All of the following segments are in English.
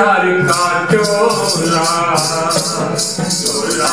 Bihar কাটোলা Chola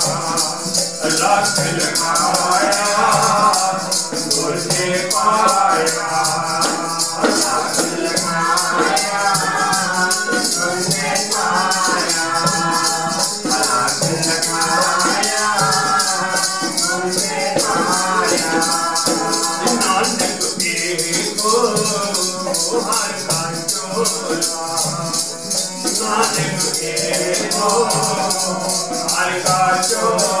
Oh, I got you.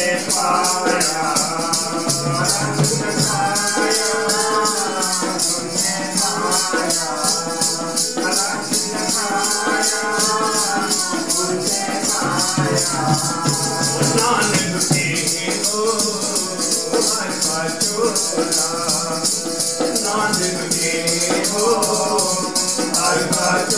Thank you.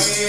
Oh,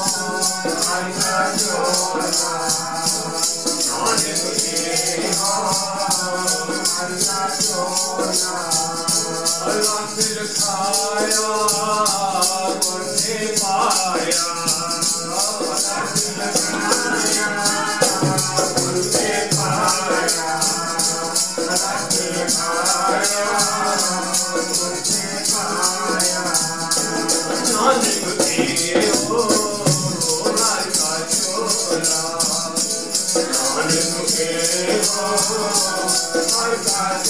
Hare back. I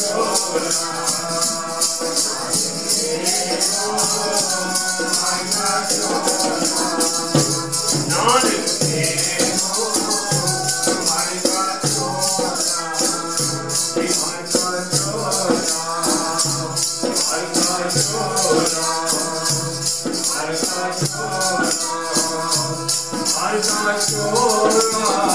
got your love.